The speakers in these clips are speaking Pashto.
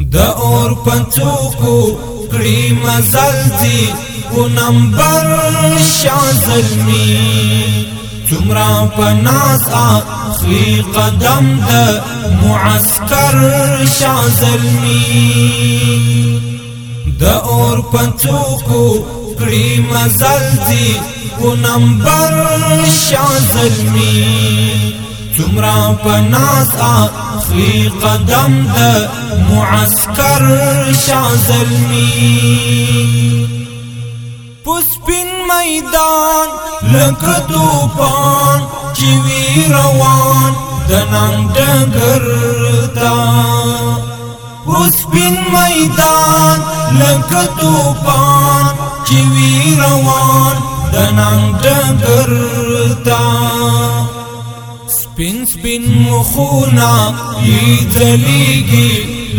د اور پنڅوکو کړي مزل دي او نمبر شازلمی تمرا پناس اخلي قدم د معسكر شازلمی د اور پنڅوکو کړي مزل دي او نمبر شازلمی تمرا پناس آخلی قدم د معسكر شا زلمی پسپین میدان لکه توپان چوی روان دنان ڈگر تا پسپین میدان لکه توپان چوی روان دنان ڈگر تا سپین بن مخونا یی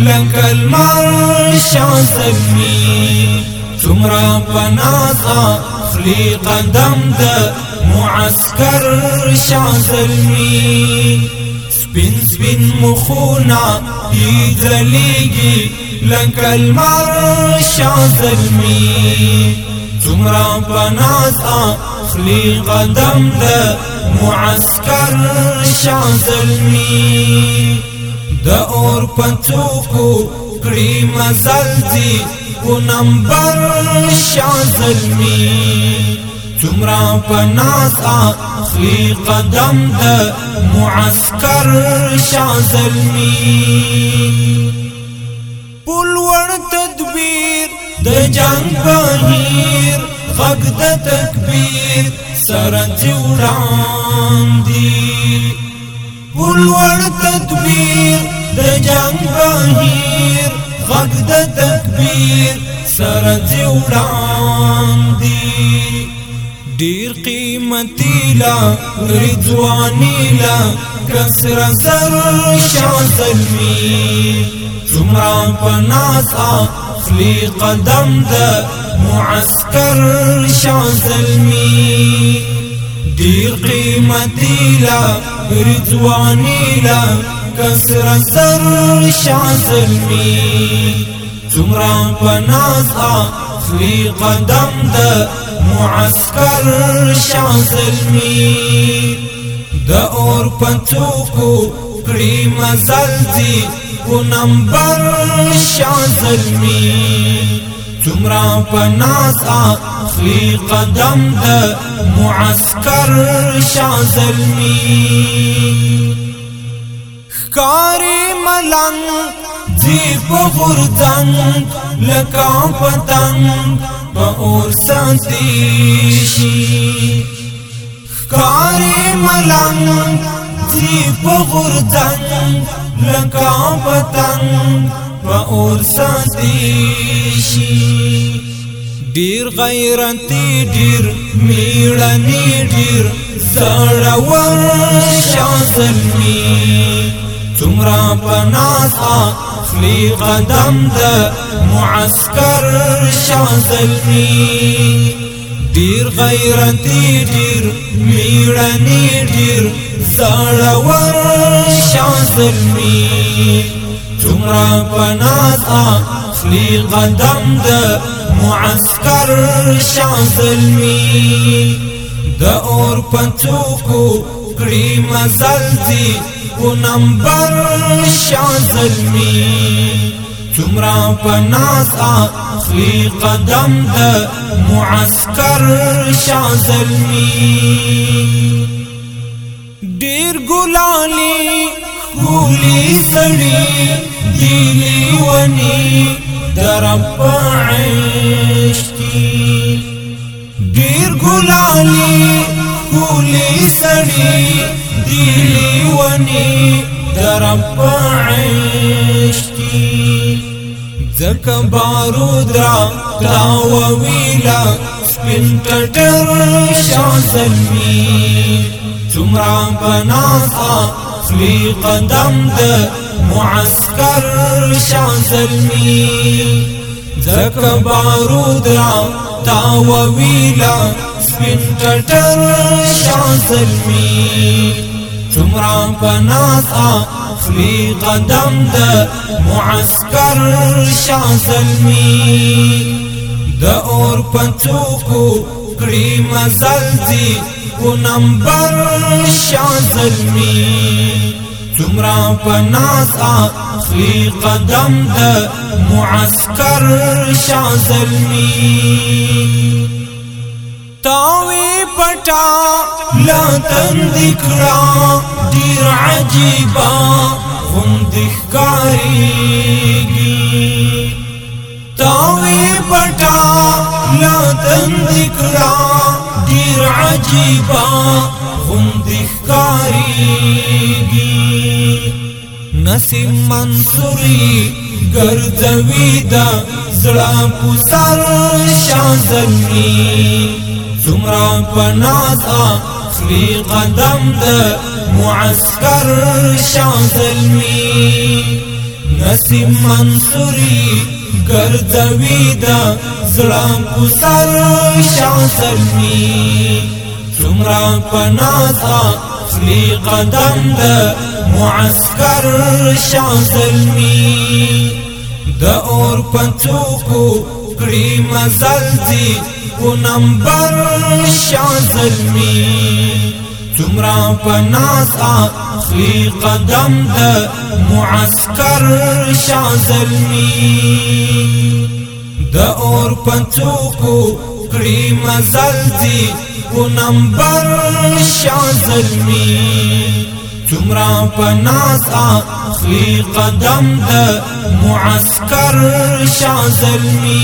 لك المرشا سمي شازمی څومره خليقا دمدا قدم شا معسكر شازمی بن مخونا یی لك المرشا سمي څومره پناز اخلي قدم د معسكر شاه زلمي د اور پڅوکو کړي مزل دي کو نمبر شاه زلمي څومره پناز اخلي قدم د معسكر شاه زلمي پول ور تدبیر د جنگ بهیر غږ د تکبیر سرنځي وړاندې پلوړ تدبیر د جنگ بهیر غږ د تکبیر سرنځي وړاندې ډیر قیمتي لا رضواني لا کسر زر شان زلمي څومره پناسا اخلي قدم د معسكر شاه زلمي دير قيمتي لا رضواني لا كسر سر شاه زلمي څومره پناز اخلي قدم د معسكر شاه زلمي د اور پنڅوکو کړی مزل دی کو نمبر شاه زلمی تمرا پناز اخلی قدم د معسكر شاه زلمی کاری ملنګ دی په غردن لکا پتن په اور ساتي شي کاری ملنګ سی غيرتي دير بطن پا اور ساتیشی ډیر غیرتی ډیر خلي ډیر زړور شازلمی تمرا پناس اخلی قدم د معسكر شازلمی دير غیرتی ډیر میړنی ډیر زړور شان زلمی څومره پناه اخلي قدم د معسكر شان زلمی د اور پنڅوکو کړي مزل دي او نمبر شان زلمی څومره پناه اخلي قدم د معسكر شان زلمی ډیر ګلالي ګولي سړي دلی وني درب عشتي ډیر ګلالي ګولي سړي دلی وني درب عشتي ځکه بارود را تاو ویلا سپین ټټر شازلمی چمرا بناسا خلی قدم د معسكر شان زلمی زک بارود را تا ویلا سپین ټټر شان زلمی چمرا بناسا خلی قدم د معسكر شان زلمی د اور پنڅوکو کړي مزل دي پیغمبر شاه زلمی تمرا پناس اخلی قدم د معسكر شاه زلمی تاوی پټا لا تندکرا ډیر عجیبا هم دخکاریږي وی پټا لا تند کړه ډیر عجيبا غوند ښکاریږي نسیم منصوري ګرځوي دا زړه پسر شازمي څومره پنازا خلی قدم د معسكر شازلمي نسیم منصوري ګرځوي دا زړام کو سر شان سرمی څومره پنازا خلی قدم د معسكر شان زلمی د اور پنڅوکو کړي مزل دي کو نمبر شان زلمی تمرا پناس اخلی قدم د معسكر شازلمی د اور پنڅوکو کړي مزل دي کو نمبر شازلمی تمرا پناس اخلی قدم د معسكر شازلمی